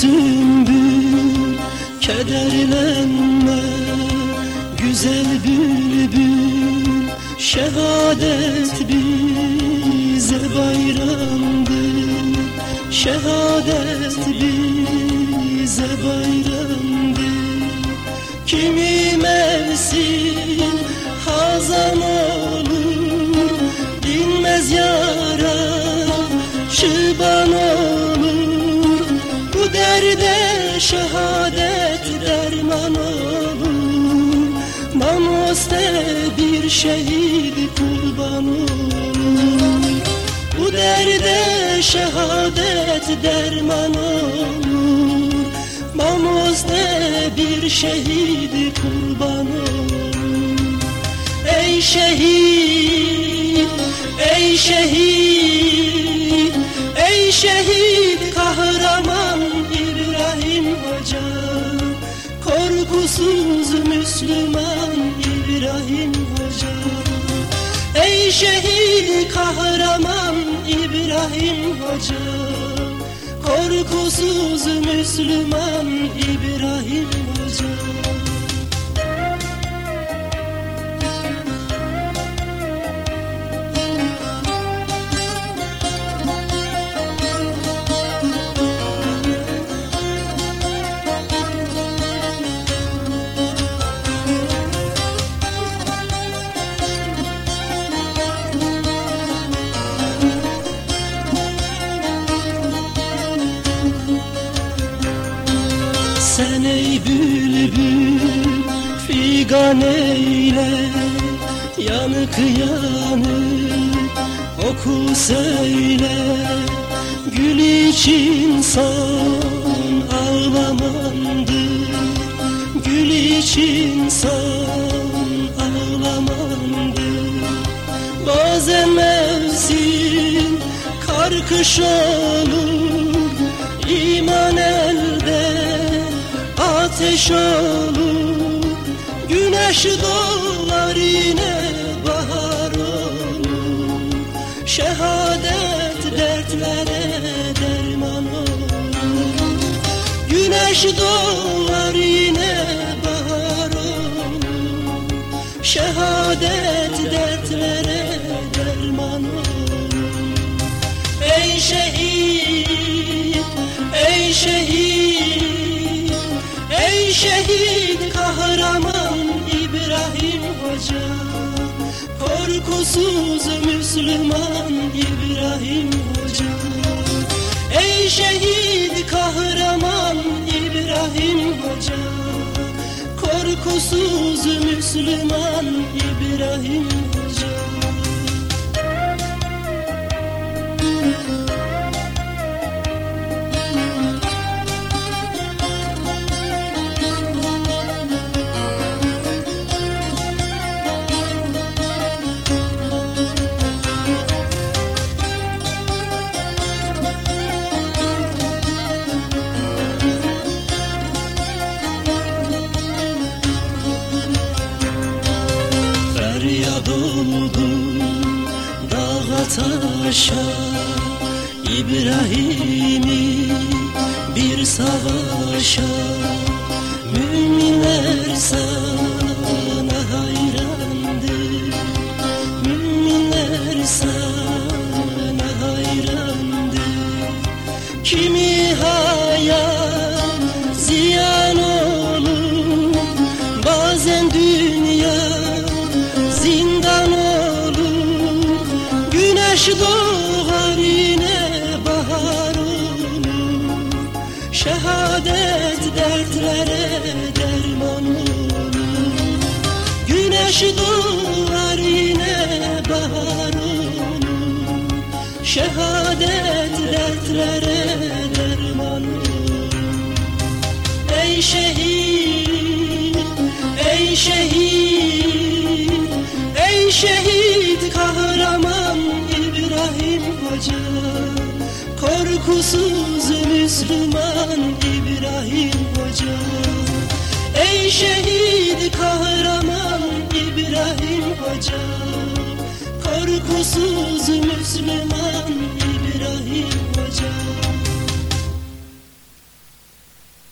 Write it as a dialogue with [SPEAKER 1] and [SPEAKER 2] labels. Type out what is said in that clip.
[SPEAKER 1] Sümbül kederlenme Güzel bülbül şehadet bize bayramdır. Şehadet bize bayramdır. Kimi mevsim şehadet derman olur Namuste bir şehit kurban olur Bu derde şehadet derman olur Mamuz'da bir şehit kurban olur Ey şehit, ey şehit, ey şehit Korkusuz Müslüman İbrahim Hoca. Ey şehit kahraman İbrahim Hoca. Korkusuz Müslüman İbrahim Hoca Sen ey bülbül figan eyle Yanık yanık oku söyle. Gül için son ağlamandır Gül için son ağlamandır Bazen mevsim karkış olur İman ateş olur Güneş doğar yine bahar olur. Şehadet dertlere derman olur. Güneş doğar yine bahar olur. Şehadet dertlere derman olur. Ey şehit, ey şehit, Korkusuz Müslüman İbrahim Hoca. Ey şehit kahraman İbrahim Hoca. Korkusuz Müslüman İbrahim Hoca oldu dağa taşa. İbrahim'i bir savaşa. Müminler sana hayrandır Müminler sana hayrandır Kimi hayal Güneş doğar yine bahar olur Şehadet dertlere derman olur Güneş doğar yine bahar olur Şehadet dertlere derman olur Ey şehit, ey şehit, ey şehit kahraman Korkusuz Müslüman İbrahim Hoca. Ey şehit kahraman İbrahim Hoca. Korkusuz Müslüman İbrahim Hoca